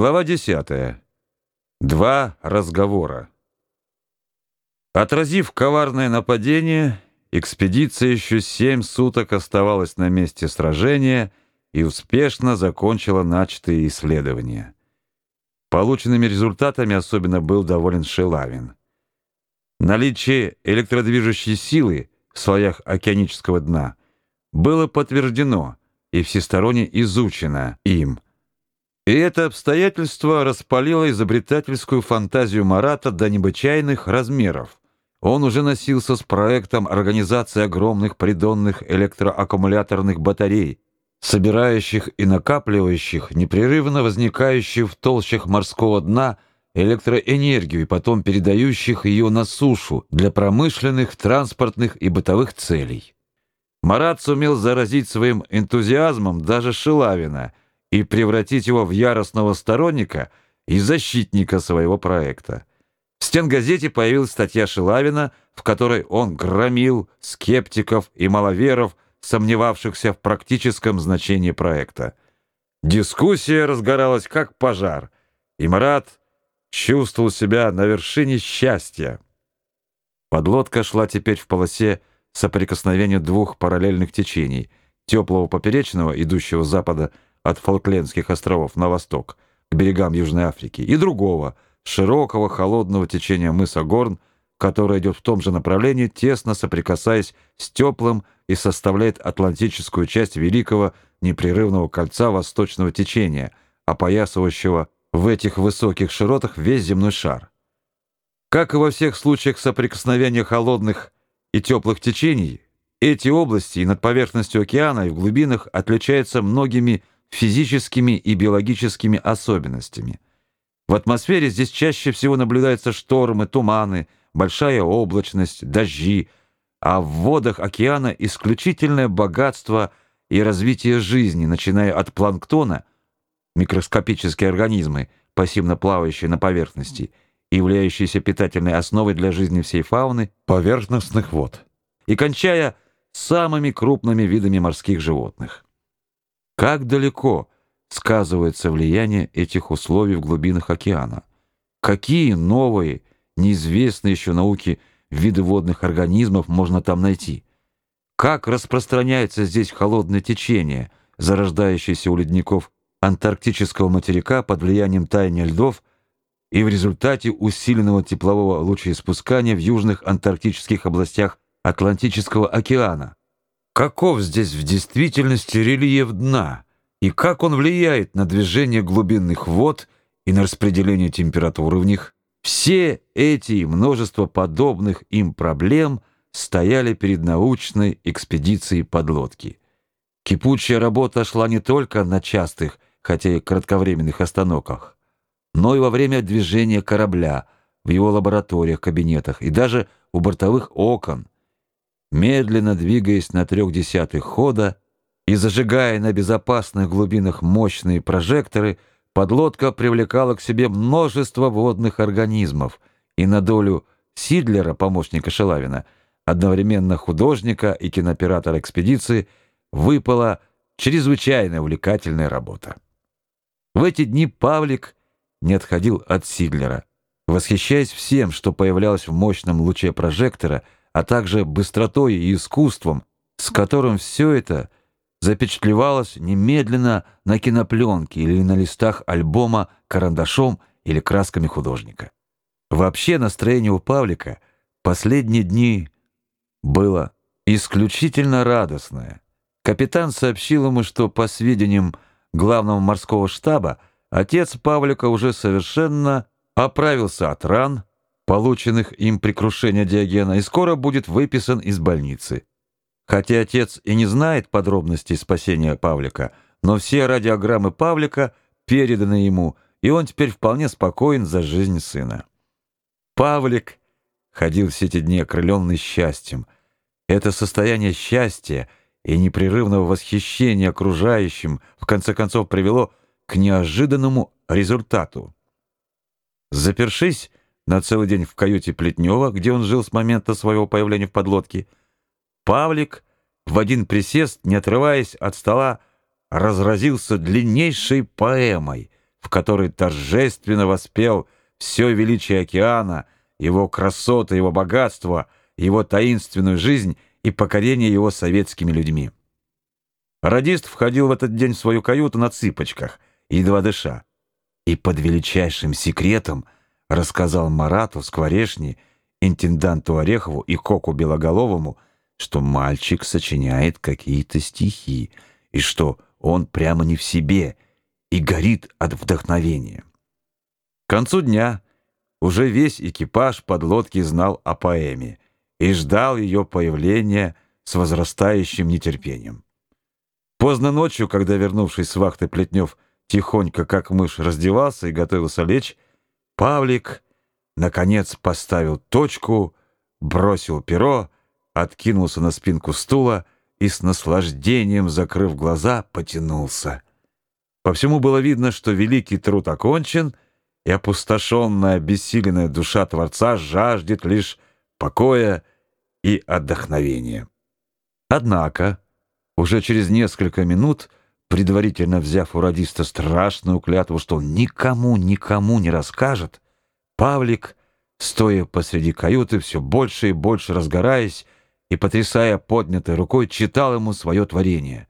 Глава 10. Два разговора. Отразив коварное нападение, экспедиция еще семь суток оставалась на месте сражения и успешно закончила начатые исследования. Полученными результатами особенно был доволен Шелавин. Наличие электродвижущей силы в слоях океанического дна было подтверждено и всесторонне изучено им – и это обстоятельство распалило изобретательскую фантазию Марата до необычайных размеров. Он уже носился с проектом организации огромных придонных электроаккумуляторных батарей, собирающих и накапливающих непрерывно возникающую в толщах морского дна электроэнергию и потом передающих ее на сушу для промышленных, транспортных и бытовых целей. Марат сумел заразить своим энтузиазмом даже Шилавина – и превратить его в яростного сторонника и защитника своего проекта. В стенгазете появилась статья Шилавина, в которой он громил скептиков и маловеров, сомневавшихся в практическом значении проекта. Дискуссия разгоралась как пожар, и Марат чувствовал себя на вершине счастья. Подлодка шла теперь в полосе соприкосновения двух параллельных течений, теплого поперечного, идущего с запада, от Фолклендских островов на восток, к берегам Южной Африки, и другого, широкого холодного течения мыса Горн, которое идет в том же направлении, тесно соприкасаясь с теплым и составляет атлантическую часть великого непрерывного кольца восточного течения, опоясывающего в этих высоких широтах весь земной шар. Как и во всех случаях соприкосновения холодных и теплых течений, эти области и над поверхностью океана, и в глубинах отличаются многими физическими и биологическими особенностями. В атмосфере здесь чаще всего наблюдаются штормы, туманы, большая облачность, дожди, а в водах океана исключительное богатство и развитие жизни, начиная от планктона, микроскопические организмы, пассивно плавающие на поверхности, и являющиеся питательной основой для жизни всей фауны поверхностных вод, и кончая самыми крупными видами морских животных. Как далеко сказывается влияние этих условий в глубинах океана? Какие новые, неизвестные еще науке виды водных организмов можно там найти? Как распространяется здесь холодное течение, зарождающееся у ледников антарктического материка под влиянием таяния льдов и в результате усиленного теплового лучеиспускания в южных антарктических областях Атлантического океана? Каков здесь в действительности рельеф дна и как он влияет на движение глубинных вод и на распределение температуры в них? Все эти и множество подобных им проблем стояли перед научной экспедицией подлодки. Кипучая работа шла не только на частых, хотя и кратковременных остановках, но и во время движения корабля, в его лабораториях, кабинетах и даже у бортовых окон, медленно двигаясь на трех десятых хода и зажигая на безопасных глубинах мощные прожекторы, подлодка привлекала к себе множество водных организмов, и на долю Сидлера, помощника Шелавина, одновременно художника и кинооператора экспедиции, выпала чрезвычайно увлекательная работа. В эти дни Павлик не отходил от Сидлера, восхищаясь всем, что появлялось в мощном луче прожектора — а также быстротой и искусством, с которым все это запечатлевалось немедленно на кинопленке или на листах альбома карандашом или красками художника. Вообще настроение у Павлика последние дни было исключительно радостное. Капитан сообщил ему, что по сведениям главного морского штаба отец Павлика уже совершенно оправился от ран, полученных им при крушении Диогена, и скоро будет выписан из больницы. Хотя отец и не знает подробностей спасения Павлика, но все радиограммы Павлика переданы ему, и он теперь вполне спокоен за жизнь сына. Павлик ходил все эти дни окрыленный счастьем. Это состояние счастья и непрерывного восхищения окружающим в конце концов привело к неожиданному результату. Запершись на целый день в каюте Плетнева, где он жил с момента своего появления в подлодке, Павлик в один присест, не отрываясь от стола, разразился длиннейшей поэмой, в которой торжественно воспел все величие океана, его красоты, его богатство, его таинственную жизнь и покорение его советскими людьми. Радист входил в этот день в свою каюту на цыпочках, едва дыша, и под величайшим секретом рассказал Марату Скворешни, интенданту Орехову и Коку Белоголовому, что мальчик сочиняет какие-то стихи, и что он прямо не в себе и горит от вдохновения. К концу дня уже весь экипаж подлодки знал о поэме и ждал ее появления с возрастающим нетерпением. Поздно ночью, когда, вернувшись с вахты Плетнев, тихонько, как мышь, раздевался и готовился лечь, Павлик, наконец, поставил точку, бросил перо, откинулся на спинку стула и с наслаждением, закрыв глаза, потянулся. По всему было видно, что великий труд окончен, и опустошенная, обессиленная душа Творца жаждет лишь покоя и отдохновения. Однако уже через несколько минут, предварительно взяв у радиста страшную клятву, что он никому, никому не расскажет, Павлик, стоя посреди каюты, все больше и больше разгораясь и, потрясая поднятой рукой, читал ему свое творение —